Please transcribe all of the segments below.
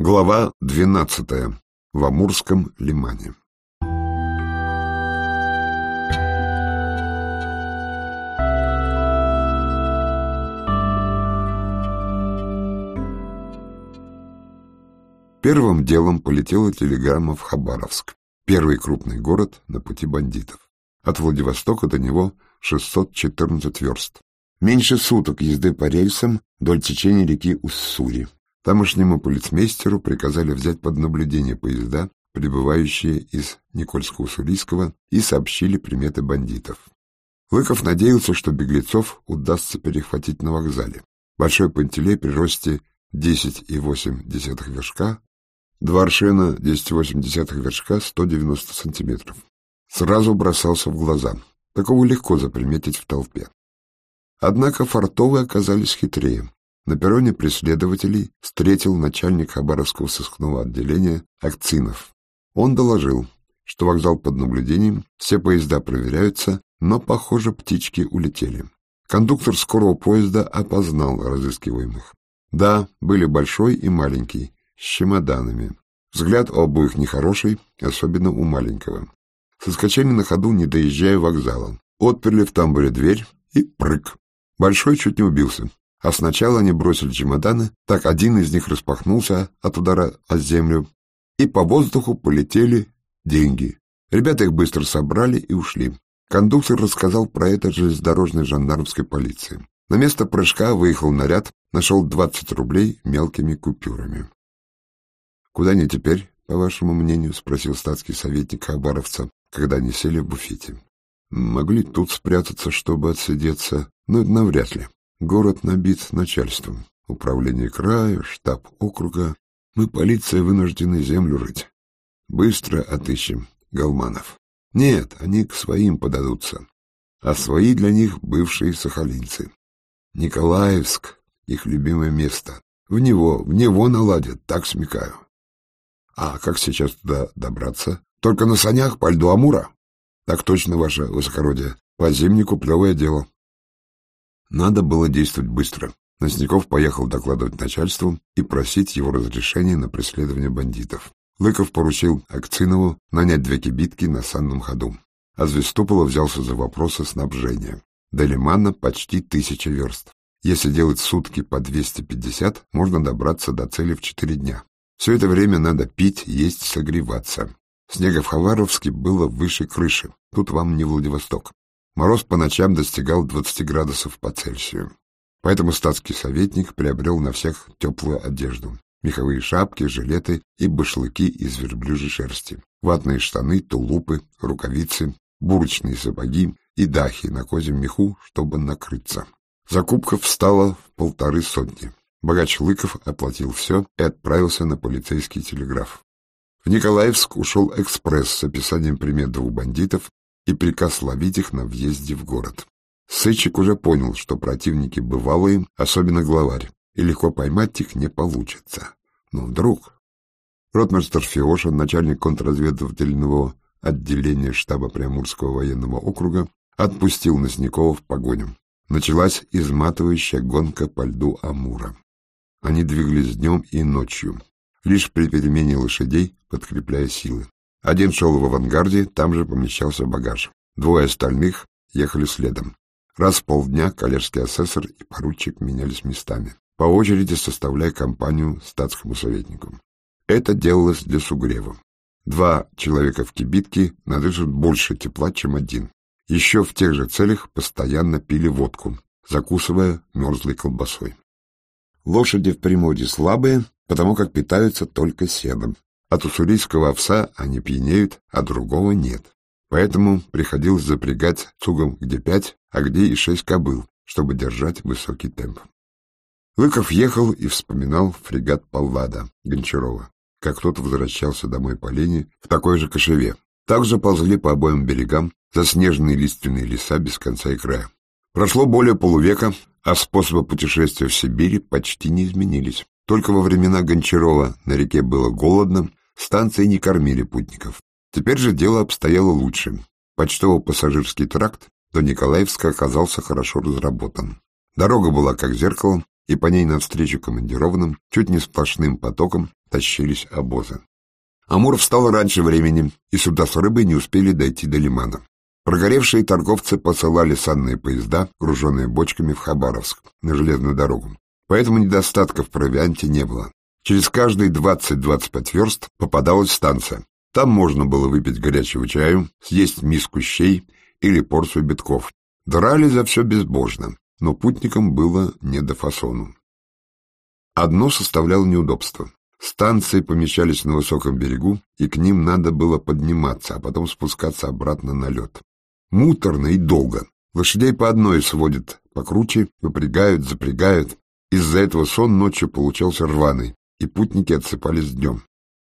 Глава двенадцатая. В Амурском лимане. Первым делом полетела телеграмма в Хабаровск, первый крупный город на пути бандитов. От Владивостока до него 614 верст. Меньше суток езды по рельсам вдоль течения реки Уссури. Тамошнему полицмейстеру приказали взять под наблюдение поезда, прибывающие из Никольско-Уссурийского, и сообщили приметы бандитов. Лыков надеялся, что беглецов удастся перехватить на вокзале. Большой Пантелей при росте 10,8 вершка Два аршина 10,8 вершка 190 сантиметров. Сразу бросался в глаза. Такого легко заприметить в толпе. Однако фартовые оказались хитрее. На перроне преследователей встретил начальник Хабаровского сыскного отделения Акцинов. Он доложил, что вокзал под наблюдением, все поезда проверяются, но, похоже, птички улетели. Кондуктор скорого поезда опознал разыскиваемых. Да, были большой и маленький, с чемоданами. Взгляд у обоих нехороший, особенно у маленького. Соскочили на ходу, не доезжая вокзала. Отперли в тамбуре дверь и прыг. Большой чуть не убился. А сначала они бросили чемоданы, так один из них распахнулся от удара о землю, и по воздуху полетели деньги. Ребята их быстро собрали и ушли. Кондуктор рассказал про это железнодорожной жандармской полиции. На место прыжка выехал наряд, нашел 20 рублей мелкими купюрами. «Куда они теперь, по вашему мнению?» — спросил статский советник Хабаровца, когда они сели в буфете. «Могли тут спрятаться, чтобы отсидеться, но навряд ли. Город набит начальством. Управление края, штаб округа. Мы, полиция, вынуждены землю рыть. Быстро отыщем Галманов. Нет, они к своим подадутся. А свои для них бывшие сахалинцы. Николаевск — их любимое место. В него, в него наладят, так смекаю. А как сейчас туда добраться? Только на санях по льду Амура? Так точно, ваше высокородие. По зимнику плевое дело. Надо было действовать быстро. Носняков поехал докладывать начальству и просить его разрешения на преследование бандитов. Лыков поручил Акцинову нанять две кибитки на санном ходу. А Звестополов взялся за вопросы снабжения. До Лимана почти тысяча верст. Если делать сутки по 250, можно добраться до цели в четыре дня. Все это время надо пить, есть, согреваться. Снега в Хаваровске было выше крыши. Тут вам не Владивосток. Мороз по ночам достигал 20 градусов по Цельсию. Поэтому статский советник приобрел на всех теплую одежду. Меховые шапки, жилеты и башлыки из верблюжьей шерсти. Ватные штаны, тулупы, рукавицы, бурочные сапоги и дахи на козьем меху, чтобы накрыться. Закупка встала в полторы сотни. Богач Лыков оплатил все и отправился на полицейский телеграф. В Николаевск ушел экспресс с описанием примет двух бандитов и приказ ловить их на въезде в город. Сычик уже понял, что противники бывалые, особенно главарь, и легко поймать их не получится. Но вдруг... Ротмистер Фиошин, начальник контрразведывательного отделения штаба Приамурского военного округа, отпустил Носнякова в погоню. Началась изматывающая гонка по льду Амура. Они двигались днем и ночью, лишь при перемене лошадей, подкрепляя силы. Один шел в авангарде, там же помещался багаж. Двое остальных ехали следом. Раз в полдня коллежский асессор и поручик менялись местами, по очереди составляя компанию статскому советнику. Это делалось для сугрева. Два человека в кибитке надышат больше тепла, чем один. Еще в тех же целях постоянно пили водку, закусывая мерзлой колбасой. Лошади в Приморье слабые, потому как питаются только седом. От уссурийского овса они пьянеют, а другого нет. Поэтому приходилось запрягать цугом где пять, а где и шесть кобыл, чтобы держать высокий темп. Лыков ехал и вспоминал фрегат Паллада Гончарова, как тот возвращался домой по линии в такой же кошеве. Также ползли по обоим берегам заснеженные лиственные леса без конца и края. Прошло более полувека, а способы путешествия в Сибири почти не изменились. Только во времена Гончарова на реке было голодно, станции не кормили путников. Теперь же дело обстояло лучше. Почтово-пассажирский тракт до Николаевска оказался хорошо разработан. Дорога была как зеркало, и по ней навстречу командированным чуть не сплошным потоком тащились обозы. Амур встал раньше времени, и суда с рыбой не успели дойти до лимана. Прогоревшие торговцы посылали санные поезда, груженные бочками в Хабаровск, на железную дорогу. Поэтому недостатков в провианте не было. Через каждые 20-25 верст попадалась станция. Там можно было выпить горячего чаю, съесть миску щей или порцию битков. Драли за все безбожно, но путникам было не до фасону. Одно составляло неудобство. Станции помещались на высоком берегу, и к ним надо было подниматься, а потом спускаться обратно на лед. Муторно и долго. Лошадей по одной сводят покруче, выпрягают, запрягают. Из-за этого сон ночью получался рваный, и путники отсыпались днем.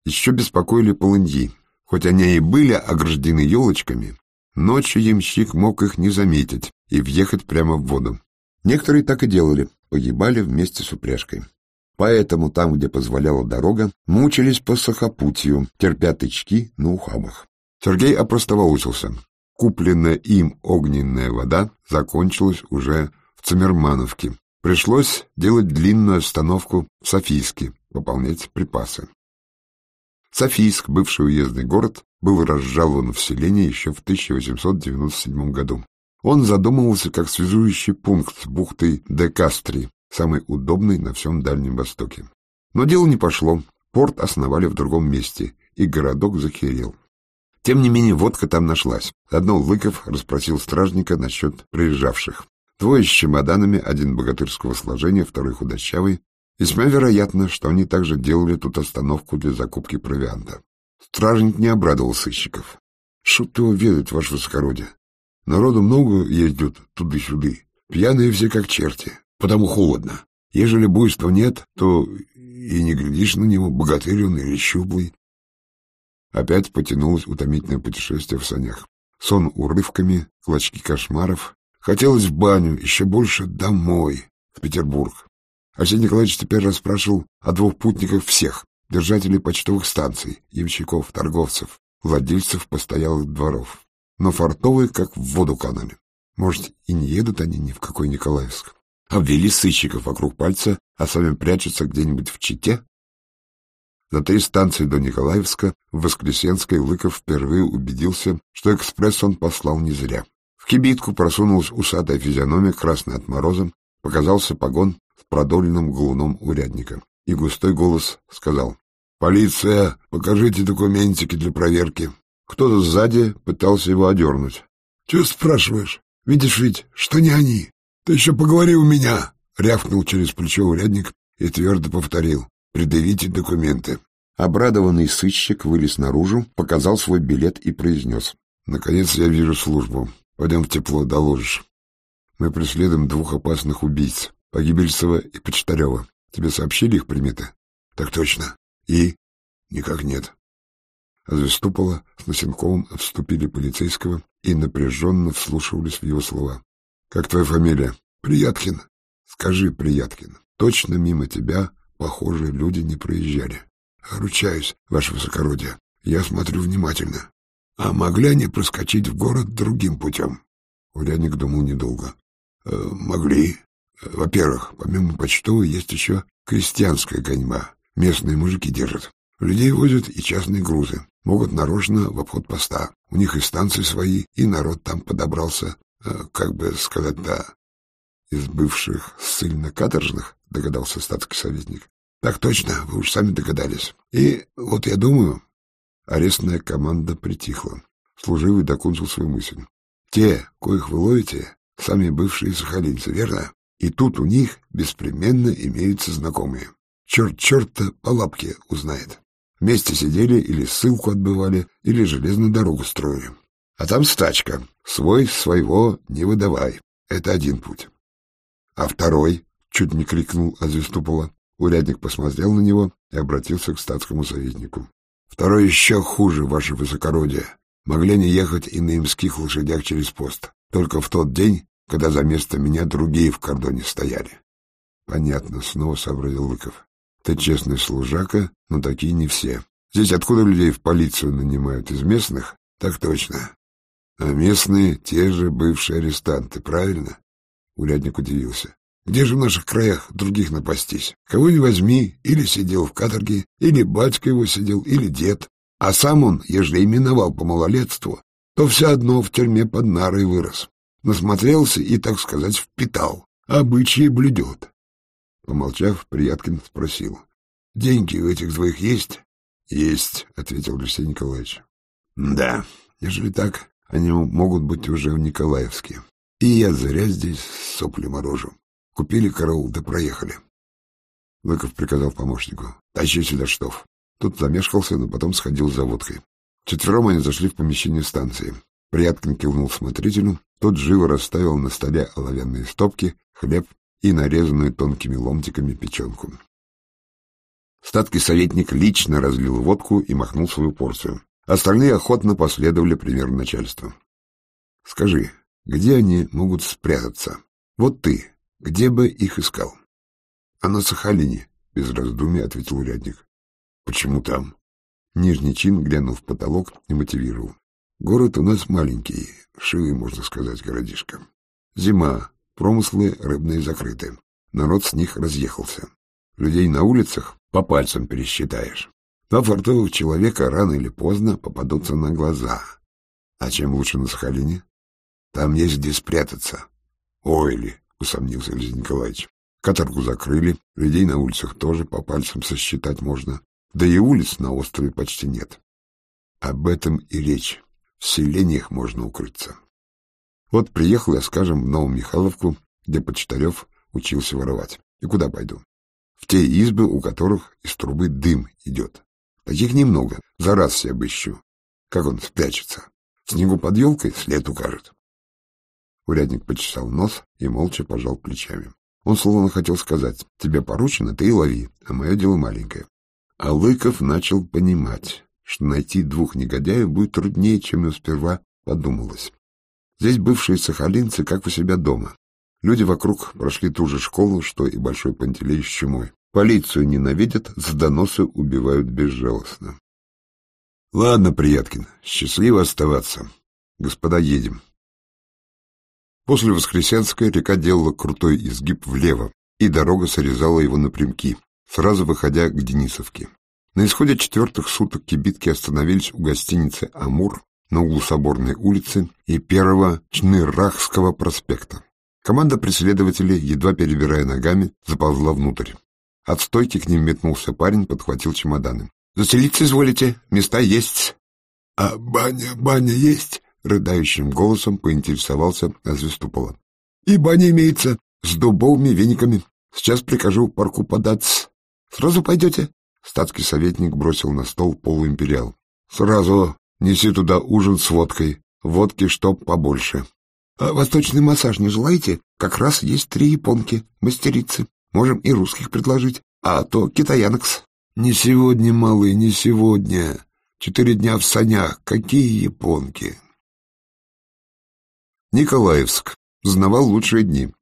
Еще беспокоили полыньи. Хоть они и были ограждены елочками, ночью ямщик мог их не заметить и въехать прямо в воду. Некоторые так и делали, погибали вместе с упряжкой. Поэтому там, где позволяла дорога, мучились по сухопутью, терпя тычки на ухабах. Сергей опростоволосился. Купленная им огненная вода закончилась уже в Цимермановке. Пришлось делать длинную остановку в Софийске, пополнять припасы. Софийск, бывший уездный город, был разжалован в селение еще в 1897 году. Он задумывался как связующий пункт с бухтой Декастри, самый удобный на всем Дальнем Востоке. Но дело не пошло, порт основали в другом месте, и городок захерел. Тем не менее, водка там нашлась. Одно Лыков расспросил стражника насчет приезжавших. Двое с чемоданами, один богатырского сложения, второй худощавый. Весьма вероятно, что они также делали тут остановку для закупки провианта. Стражник не обрадовал сыщиков. — Шут его ведает, ваше высокородие. Народу много ездят туды-сюды. Пьяные все как черти потому холодно. Ежели буйства нет, то и не глядишь на него, богатырь он или щуплый. Опять потянулось утомительное путешествие в санях. Сон урывками, клочки кошмаров. Хотелось в баню, еще больше домой, в Петербург. Арсений Николаевич теперь расспрашивал о двух путниках всех, держателей почтовых станций, ямщиков, торговцев, владельцев постоялых дворов. Но фартовые как в воду канали. Может, и не едут они ни в какой Николаевск обвели сыщиков вокруг пальца, а сами прячутся где-нибудь в Чите? За три станции до Николаевска в Воскресенской Лыков впервые убедился, что экспресс он послал не зря. В кибитку просунулась усатая физиономия, красная от мороза, показался погон продольным галуном урядника, и густой голос сказал «Полиция, покажите документики для проверки». Кто-то сзади пытался его одернуть. — Чего спрашиваешь? Видишь ведь, что не они. — Ты еще поговори у меня! — рявкнул через плечо урядник и твердо повторил. — Предъявите документы. Обрадованный сыщик вылез наружу, показал свой билет и произнес. — Наконец я вижу службу. Пойдем в тепло, доложишь. Мы преследуем двух опасных убийц, Погибельцева и Почтарева. Тебе сообщили их приметы? — Так точно. И? — Никак нет. А Звездупола с Носенковым отступили полицейского и напряженно вслушивались в его слова. Как твоя фамилия? Прияткин. Скажи, Прияткин, точно мимо тебя похожие люди не проезжали. Ручаюсь, ваше высокородие. Я смотрю внимательно. А могли они проскочить в город другим путем? Урядник думал недолго. Э, могли. Во-первых, помимо почтовой есть еще крестьянская гоньба. Местные мужики держат. Людей возят и частные грузы. Могут нарочно в обход поста. У них и станции свои, и народ там подобрался. Э, как бы сказать, да, из бывших ссыльно-каторжных, догадался статский советник. Так точно, вы уж сами догадались. И вот я думаю... Арестная команда притихла. Служивый докончил свою мысль. Те, коих вы ловите, сами бывшие сахалинцы, верно? И тут у них беспременно имеются знакомые. Черт черта по лапке узнает. Вместе сидели или ссылку отбывали, или железную дорогу строили. А там стачка. Свой своего не выдавай. Это один путь. А второй, чуть не крикнул Азвеступола. Урядник посмотрел на него и обратился к статскому советнику. Второй еще хуже, ваше высокородие. Могли не ехать и на имских лошадях через пост. Только в тот день, когда за место меня другие в кордоне стояли. Понятно, снова сообразил Лыков. Ты честный служака, но такие не все. Здесь откуда людей в полицию нанимают? Из местных? Так точно. А местные — те же бывшие арестанты, правильно? Урядник удивился. Где же в наших краях других напастись? Кого не возьми, или сидел в каторге, или батька его сидел, или дед. А сам он, ежели именовал по малолетству, то все одно в тюрьме под нарой вырос. Насмотрелся и, так сказать, впитал. Обычаи блюдет. Помолчав, Прияткин спросил. — Деньги у этих двоих есть? — Есть, — ответил Алексей Николаевич. — Да, ежели так, они могут быть уже в Николаевске. И я зря здесь сопли морожу. Купили караул, да проехали. Лыков приказал помощнику. — Тащи сюда штоф. Тут замешкался, но потом сходил за водкой. Четвером они зашли в помещение станции. Пряткин кивнул смотрителю. Тот живо расставил на столе оловянные стопки, хлеб и нарезанную тонкими ломтиками печенку. Статский советник лично разлил водку и махнул свою порцию. Остальные охотно последовали примеру начальства. — Скажи, где они могут спрятаться? Вот ты, где бы их искал? — А на Сахалине, — без раздумий ответил урядник. — Почему там? Нижний чин глянул в потолок и мотивировал. — Город у нас маленький, шивый, можно сказать, городишко. Зима, промыслы рыбные закрыты. Народ с них разъехался. Людей на улицах по пальцам пересчитаешь. Два фартовых человека рано или поздно попадутся на глаза. А чем лучше на Сахалине? Там есть где спрятаться. Ой ли, усомнился Алексей Николаевич. Каторгу закрыли, людей на улицах тоже по пальцам сосчитать можно. Да и улиц на острове почти нет. Об этом и речь. В селениях можно укрыться. Вот приехал я, скажем, в Новомихайловку, где Почтарев учился воровать. И куда пойду? В те избы, у которых из трубы дым идет. Таких немного, за раз все обыщу. Как он спрячется? Снегу под елкой след укажет. Урядник почесал нос и молча пожал плечами. Он словно хотел сказать, тебе поручено, ты и лови, а мое дело маленькое. А Лыков начал понимать, что найти двух негодяев будет труднее, чем ему сперва подумалось. Здесь бывшие сахалинцы, как у себя дома. Люди вокруг прошли ту же школу, что и Большой Пантелей с чумой. Полицию ненавидят, за доносы убивают безжалостно. Ладно, Прияткин, счастливо оставаться. Господа, едем. После Воскресенской река делала крутой изгиб влево, и дорога срезала его напрямки, сразу выходя к Денисовке. На исходе четвертых суток кибитки остановились у гостиницы «Амур» на углу Соборной улицы и первого Чнырахского проспекта. Команда преследователей, едва перебирая ногами, заползла внутрь. От стойки к ним метнулся парень, подхватил чемоданы. «Заселиться изволите? Места есть». «А баня, баня есть?» рыдающим голосом поинтересовался Азвеступола. — И баня имеется, с дубовыми вениками. Сейчас прикажу парку податься. — Сразу пойдете? Статский советник бросил на стол полуимпериал. — Сразу. Неси туда ужин с водкой. Водки чтоб побольше. — А восточный массаж не желаете? Как раз есть три японки, мастерицы. Можем и русских предложить, а то китаянокс. — Не сегодня, малый, не сегодня. Четыре дня в санях. Какие японки? Николаевск. Знавал лучшие дни.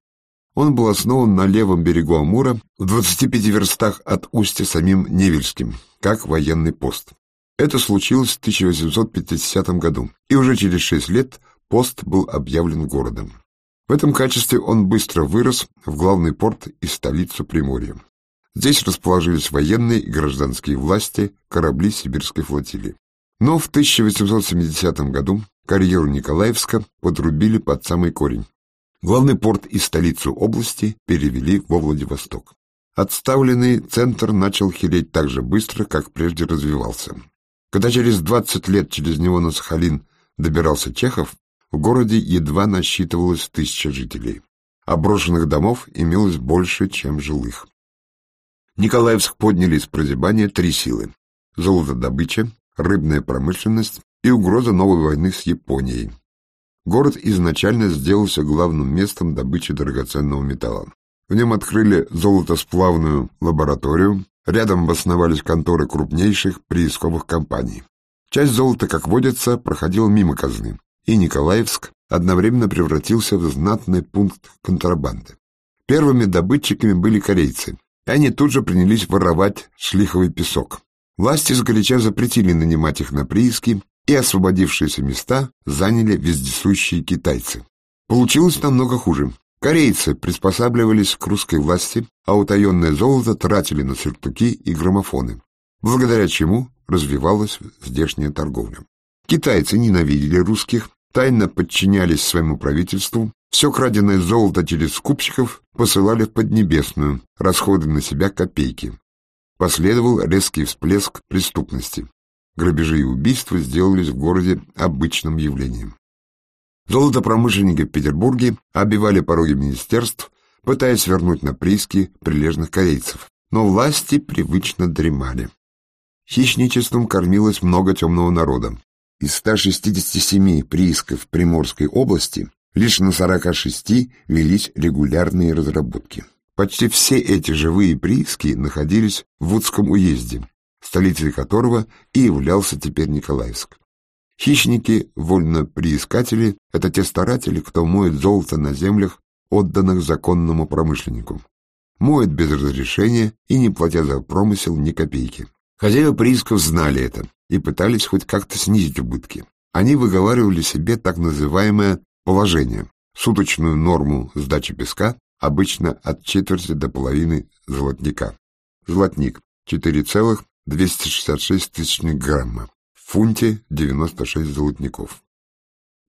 Он был основан на левом берегу Амура, в 25 верстах от устья самим Невельским, как военный пост. Это случилось в 1850 году, и уже через шесть лет пост был объявлен городом. В этом качестве он быстро вырос в главный порт и столицу Приморья. Здесь расположились военные и гражданские власти, корабли сибирской флотилии. Но в 1870 году карьеру Николаевска подрубили под самый корень. Главный порт и столицу области перевели во Владивосток. Отставленный центр начал хереть так же быстро, как прежде развивался. Когда через 20 лет через него на Сахалин добирался Чехов, в городе едва насчитывалось тысяча жителей. А брошенных домов имелось больше, чем жилых. Николаевск подняли из прозябания три силы – золотодобыча, рыбная промышленность и угроза новой войны с Японией. Город изначально сделался главным местом добычи драгоценного металла. В нем открыли золотосплавную лабораторию, рядом обосновались конторы крупнейших приисковых компаний. Часть золота, как водится, проходила мимо казны, и Николаевск одновременно превратился в знатный пункт контрабанды. Первыми добытчиками были корейцы, и они тут же принялись воровать шлиховый песок. Власти сгоряча запретили нанимать их на прииски, и освободившиеся места заняли вездесущие китайцы. Получилось намного хуже. Корейцы приспосабливались к русской власти, а утаенное золото тратили на сюртуки и граммофоны, благодаря чему развивалась здешняя торговля. Китайцы ненавидели русских, тайно подчинялись своему правительству, все краденое золото через скупщиков посылали в Поднебесную, расходы на себя копейки. Последовал резкий всплеск преступности. Грабежи и убийства сделались в городе обычным явлением. Золотопромышленники в Петербурге обивали пороги министерств, пытаясь вернуть на прииски прилежных корейцев, но власти привычно дремали. Хищничеством кормилось много темного народа. Из 167 приисков Приморской области лишь на 46 велись регулярные разработки. Почти все эти живые прииски находились в Удском уезде, столицей которого и являлся теперь Николаевск. Хищники, вольно-приискатели — это те старатели, кто моет золото на землях, отданных законному промышленнику. Моет без разрешения и не платя за промысел ни копейки. Хозяева приисков знали это и пытались хоть как-то снизить убытки. Они выговаривали себе так называемое положение, суточную норму сдачи песка, обычно от четверти до половины золотника. Золотник 4,266 тысячных грамма, в фунте 96 золотников.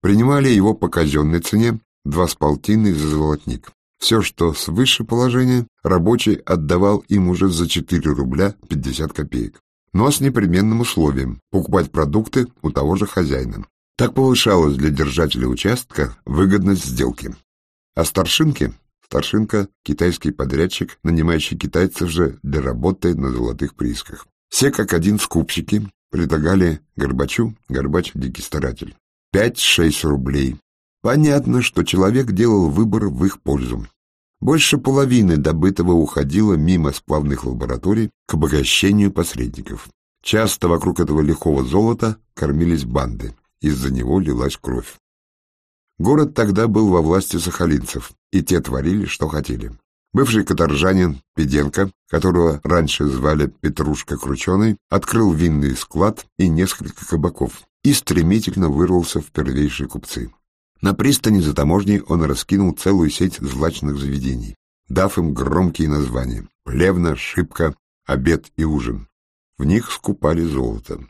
Принимали его по казенной цене, два с полтиной за золотник. Все, что свыше положения, рабочий отдавал им уже за 4 рубля 50 копеек. Но с непременным условием – покупать продукты у того же хозяина. Так повышалась для держателя участка выгодность сделки. А старшинки – старшинка – китайский подрядчик, нанимающий китайцев же для работы на золотых приисках. Все как один скупщики предлагали Горбачу, Горбач – дикий старатель, 5-6 рублей Понятно, что человек делал выбор в их пользу. Больше половины добытого уходило мимо сплавных лабораторий к обогащению посредников. Часто вокруг этого лихого золота кормились банды, из-за него лилась кровь. Город тогда был во власти сахалинцев, и те творили, что хотели. Бывший каторжанин Педенко, которого раньше звали Петрушка Крученый, открыл винный склад и несколько кабаков и стремительно вырвался в первейшие купцы. На пристани за таможней он раскинул целую сеть злачных заведений, дав им громкие названия — плевна, шибка, обед и ужин. В них скупали золото.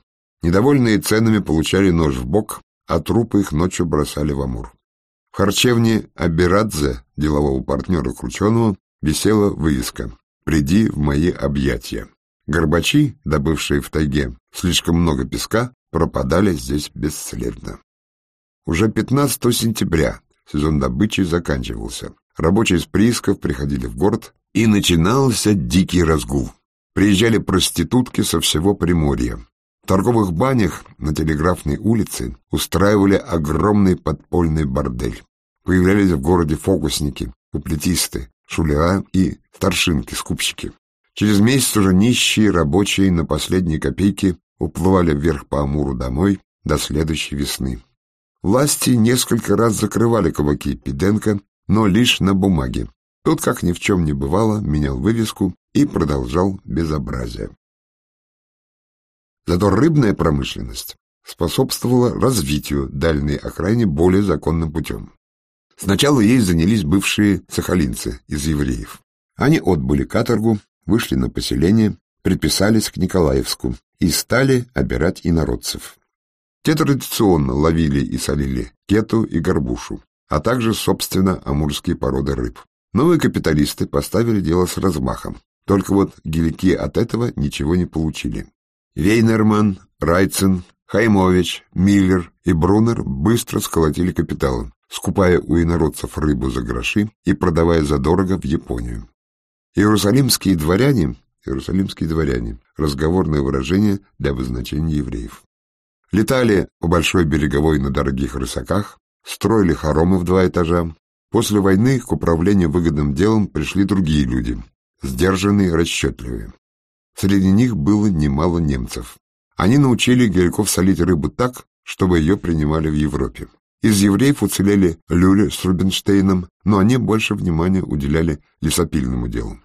Недовольные ценами получали нож в бок, а трупы их ночью бросали в Амур. В харчевне Абирадзе, делового партнера Крученого, висела вывеска «Приди в мои объятия». Горбачи, добывшие в тайге слишком много песка, пропадали здесь бесследно. Уже 15 сентября сезон добычи заканчивался. Рабочие из приисков приходили в город, и начинался дикий разгул. Приезжали проститутки со всего Приморья. В торговых банях на Телеграфной улице устраивали огромный подпольный бордель. Появлялись в городе фокусники, куплетисты, шулера и старшинки-скупщики. Через месяц уже нищие рабочие на последние копейки уплывали вверх по Амуру домой до следующей весны. Власти несколько раз закрывали кабаки Пиденко, но лишь на бумаге. Тот, как ни в чем не бывало, менял вывеску и продолжал безобразие. Зато рыбная промышленность способствовала развитию дальней окраины более законным путем. Сначала ей занялись бывшие сахалинцы из евреев. Они отбыли каторгу, вышли на поселение, приписались к Николаевску и стали обирать инородцев. Те традиционно ловили и солили кету и горбушу, а также, собственно, амурские породы рыб. Новые капиталисты поставили дело с размахом, только вот гелики от этого ничего не получили. Вейнерман, Райцен, Хаймович, Миллер и Брунер быстро сколотили капиталы, скупая у инородцев рыбу за гроши и продавая задорого в Японию. Иерусалимские дворяне, иерусалимские дворяне, разговорное выражение для обозначения евреев. Летали по большой береговой на дорогих рысаках, строили хоромы в два этажа. После войны к управлению выгодным делом пришли другие люди, сдержанные, расчетливые. Среди них было немало немцев. Они научили гельков солить рыбу так, чтобы ее принимали в Европе. Из евреев уцелели Люля с Рубинштейном, но они больше внимания уделяли лесопильному делу.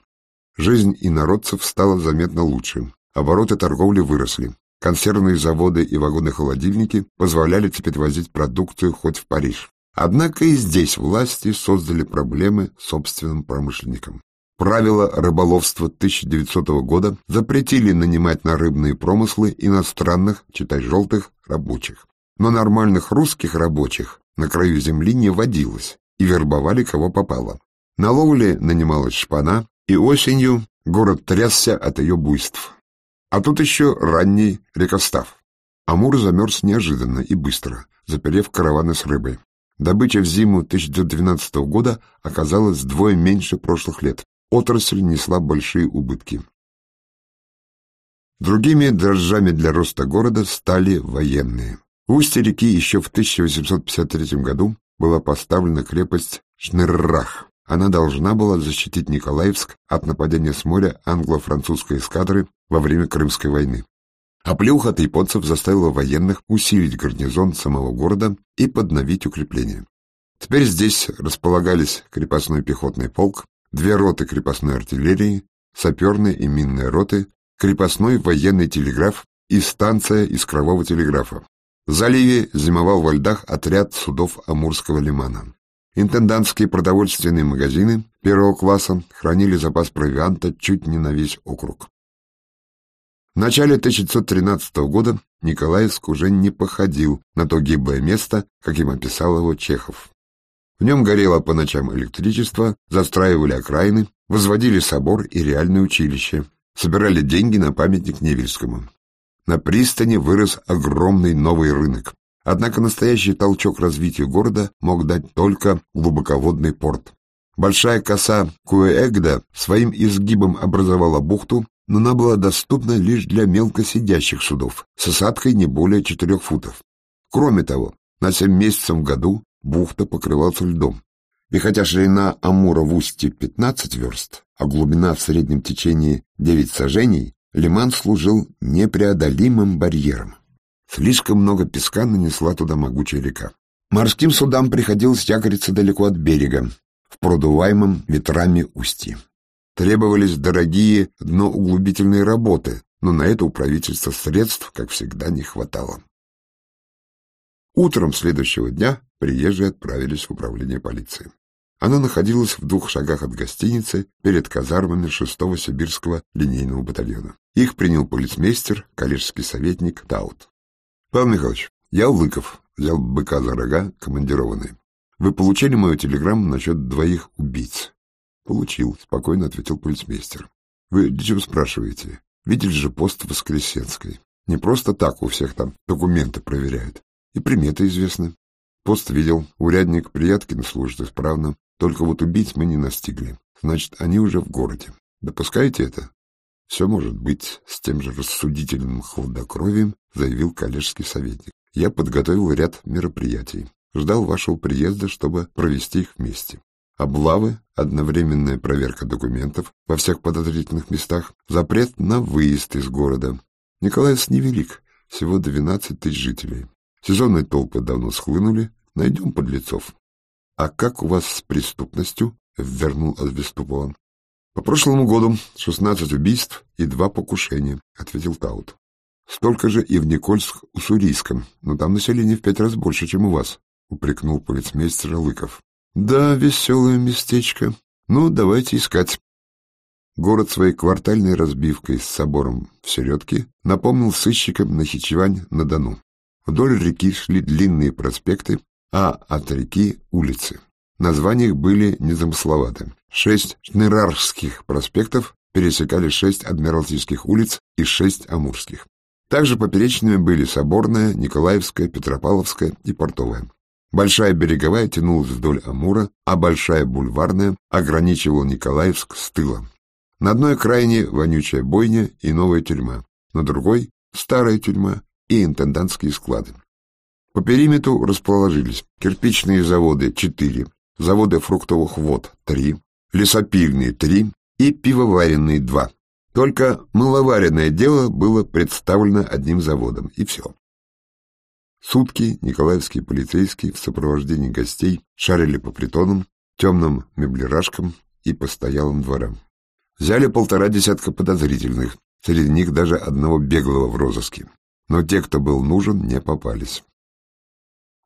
Жизнь инородцев стала заметно лучше, обороты торговли выросли, Консервные заводы и вагоны-холодильники позволяли теперь возить продукцию хоть в Париж. Однако и здесь власти создали проблемы собственным промышленникам. Правила рыболовства 1900 года запретили нанимать на рыбные промыслы иностранных, читай желтых, рабочих. Но нормальных русских рабочих на краю земли не водилось, и вербовали кого попало. На ловле нанималась шпана, и осенью город трясся от ее буйств. А тут еще ранний рекостав. Амур замерз неожиданно и быстро, заперев караваны с рыбой. Добыча в зиму 1912 года оказалась вдвое меньше прошлых лет, отрасль несла большие убытки. Другими дрожжами для роста города стали военные. В устье реки еще в 1853 году была поставлена крепость Шнеррах. Она должна была защитить Николаевск от нападения с моря англо-французской эскадры во время Крымской войны. А плюха тайподцев заставила военных усилить гарнизон самого города и подновить укрепления. Теперь здесь располагались крепостной пехотный полк, две роты крепостной артиллерии, саперные и минные роты, крепостной военный телеграф и станция искрового телеграфа. В заливе зимовал во льдах отряд судов Амурского лимана. Интендантские продовольственные магазины первого класса хранили запас провианта чуть не на весь округ. В начале 1913 года Николаевск уже не походил на то гиблое место, каким описал его Чехов. В нем горело по ночам электричество, застраивали окраины, возводили собор и реальное училище, собирали деньги на памятник Невельскому. На пристани вырос огромный новый рынок. Однако настоящий толчок развитию города мог дать только глубоководный порт. Большая коса Куээгда своим изгибом образовала бухту, но она была доступна лишь для мелкосидящих судов с осадкой не более четырех футов. Кроме того, на семь месяцев в году бухта покрывалась льдом. И хотя ширина Амура в устье 15 верст, а глубина в среднем течении 9 сажений, лиман служил непреодолимым барьером. Слишком много песка нанесла туда могучая река. Морским судам приходилось якориться далеко от берега, в продуваемом ветрами устье. Требовались дорогие дноуглубительные работы, но на это у правительства средств, как всегда, не хватало. Утром следующего дня приезжие отправились в управление полиции. Оно находилось в двух шагах от гостиницы перед казармами 6-го сибирского линейного батальона. Их принял полицмейстер, коллежский советник Таут. — Павел Михайлович, я Лыков, взял быка за рога, командированный. Вы получили мою телеграмму насчет двоих убийц? — Получил, — спокойно ответил полицмейстер. — Вы чего спрашиваете? Видели же пост Воскресенской. Не просто так у всех там документы проверяют. И приметы известны. Пост видел, урядник Прияткин служит исправно, только вот убийц мы не настигли. Значит, они уже в городе. Допускаете это? Все может быть, с тем же рассудительным хладокровием заявил коллежский советник. Я подготовил ряд мероприятий. Ждал вашего приезда, чтобы провести их вместе. Облавы, одновременная проверка документов во всех подозрительных местах, запрет на выезд из города. Николаевск невелик, всего 12 тысяч жителей. Сезонные толпы давно схлынули, найдем подлецов. — А как у вас с преступностью? — вернул Азвеступола. — По прошлому году шестнадцать убийств и два покушения, — ответил Таут. — Столько же и в Никольск-Уссурийском, но там население в пять раз больше, чем у вас, — упрекнул полицмейстер Лыков. — Да, веселое местечко. Ну, давайте искать. Город своей квартальной разбивкой с собором в середке напомнил сыщикам Нахичевань-на-Дону. Вдоль реки шли длинные проспекты, а от реки — улицы. Названия их были незамысловаты. Шесть шнырарских проспектов пересекали шесть адмиралтейских улиц и шесть амурских. Также поперечными были Соборная, Николаевская, Петропавловская и Портовая. Большая береговая тянулась вдоль Амура, а Большая бульварная ограничивала Николаевск с тыла. На одной окраине вонючая бойня и новая тюрьма, на другой — старая тюрьма и интендантские склады. По периметру расположились кирпичные заводы 4, заводы фруктовых вод 3, лесопильные 3 и пивоваренные 2. Только маловаренное дело было представлено одним заводом, и все. Сутки николаевские полицейские в сопровождении гостей шарили по притонам, темным меблирашкам и постоялым дворам. Взяли полтора десятка подозрительных, среди них даже одного беглого в розыске но те, кто был нужен, не попались.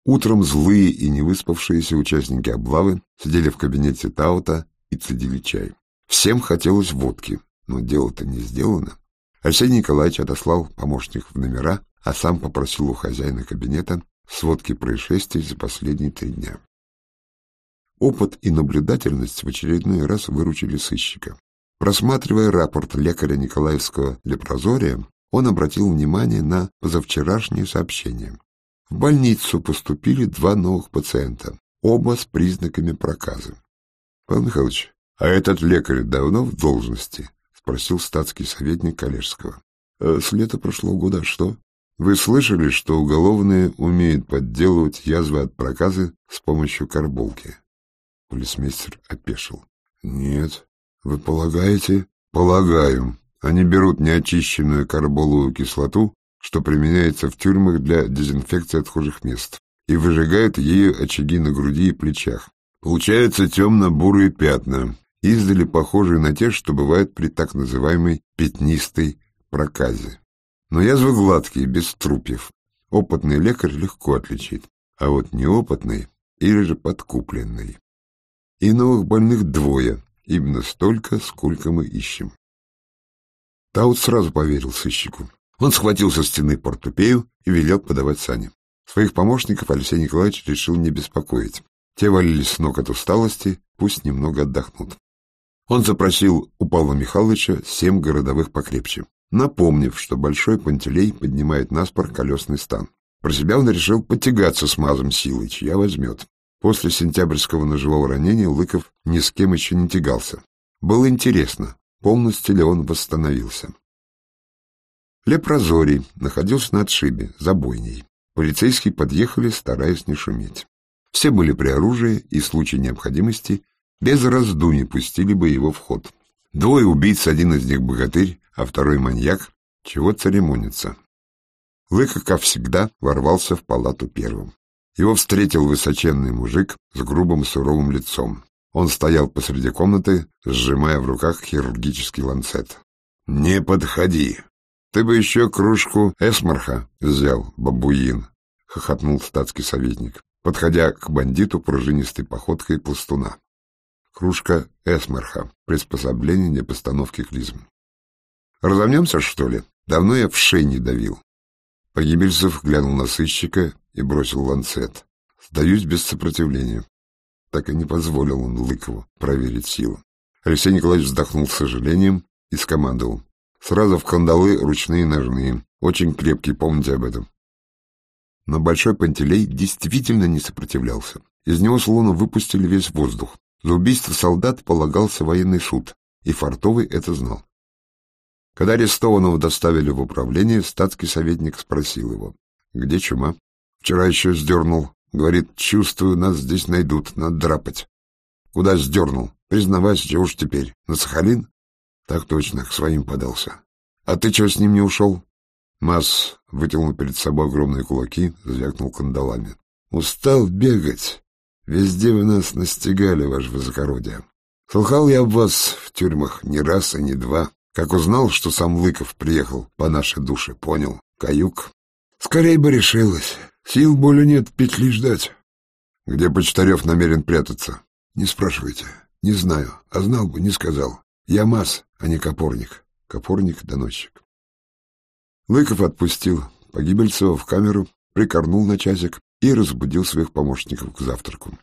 Утром злые и невыспавшиеся участники облавы сидели в кабинете Таута и цедили чай. Всем хотелось водки, но дело-то не сделано. Арсений Николаевич отослал помощников в номера, а сам попросил у хозяина кабинета сводки происшествий за последние три дня. Опыт и наблюдательность в очередной раз выручили сыщика. Просматривая рапорт лекаря Николаевского лепрозория, он обратил внимание на позавчерашнее сообщение. В больницу поступили два новых пациента, оба с признаками проказа. — Павел Михайлович, а этот лекарь давно в должности? — спросил статский советник Коллежского. «Э, — С лета прошлого года, а что? Вы слышали, что уголовные умеют подделывать язвы от проказа с помощью карболки? Полисмейстер опешил. — Нет. Вы полагаете? — Полагаю. Они берут неочищенную карболовую кислоту что применяется в тюрьмах для дезинфекции отхожих мест, и выжигают ею очаги на груди и плечах. Получаются темно-бурые пятна, издали похожие на те, что бывают при так называемой пятнистой проказе. Но язвы гладкие, без трупьев. Опытный лекарь легко отличит, а вот неопытный или же подкупленный. И новых больных двое, именно столько, сколько мы ищем. Таут сразу поверил сыщику. Он схватил со стены портупею и велел подавать сани. Своих помощников Алексей Николаевич решил не беспокоить. Те валились с ног от усталости, пусть немного отдохнут. Он запросил у Павла Михайловича семь городовых покрепче, напомнив, что Большой Пантелей поднимает на спор колесный стан. Про себя он решил потягаться с мазом силой, чья возьмет. После сентябрьского ножевого ранения Лыков ни с кем еще не тягался. Было интересно, полностью ли он восстановился. Лепрозорий находился на отшибе, за бойней. Полицейские подъехали, стараясь не шуметь. Все были при оружии и в случае необходимости без раздумий пустили бы его в ход. Двое убийц, один из них богатырь, а второй маньяк, чего церемониться. Лыка, как всегда, ворвался в палату первым. Его встретил высоченный мужик с грубым суровым лицом. Он стоял посреди комнаты, сжимая в руках хирургический ланцет. «Не подходи!» Ты бы еще кружку эсмарха взял, бабуин, — хохотнул статский советник, подходя к бандиту пружинистой походкой пластуна. Кружка эсмарха, приспособление для постановки клизм. Разомнемся, что ли? Давно я в шей не давил. Погибельцев глянул на сыщика и бросил ланцет. Сдаюсь без сопротивления. Так и не позволил он Лыкову проверить силу. Алексей Николаевич вздохнул с сожалением и скомандовал. Сразу в кандалы ручные ножные. Очень крепкие, помните об этом. Но Большой Пантелей действительно не сопротивлялся. Из него словно выпустили весь воздух. За убийство солдат полагался военный суд, и Фартовый это знал. Когда арестованного доставили в управление, статский советник спросил его, где чума? Вчера еще сдернул. Говорит, чувствую, нас здесь найдут, надо драпать. Куда сдернул? Признавайся, чего уж теперь? На Сахалин? Так точно, к своим подался. А ты чего с ним не ушел? Масс вытянул перед собой огромные кулаки, звякнул кандалами. Устал бегать. Везде вы нас настигали, ваше высокородие. Слыхал я об вас в тюрьмах не раз и не два. Как узнал, что сам Лыков приехал по нашей душе, понял. Каюк. Скорей бы решилась. Сил более нет петли ждать. Где Почтарев намерен прятаться? Не спрашивайте. Не знаю. А знал бы, не сказал. Я Мас, а не Копорник. Копорник — доносчик. Лыков отпустил Погибельцева в камеру, прикорнул на часик и разбудил своих помощников к завтраку.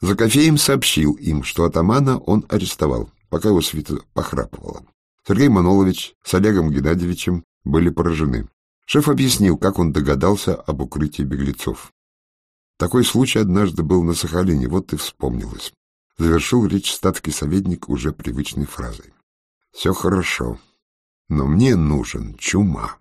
За кофеем сообщил им, что атамана он арестовал, пока его свита похрапывала. Сергей Манолович с Олегом Геннадьевичем были поражены. Шеф объяснил, как он догадался об укрытии беглецов. Такой случай однажды был на Сахалине, вот и вспомнилось завершил речь статский советник уже привычной фразой. «Все хорошо, но мне нужен чума».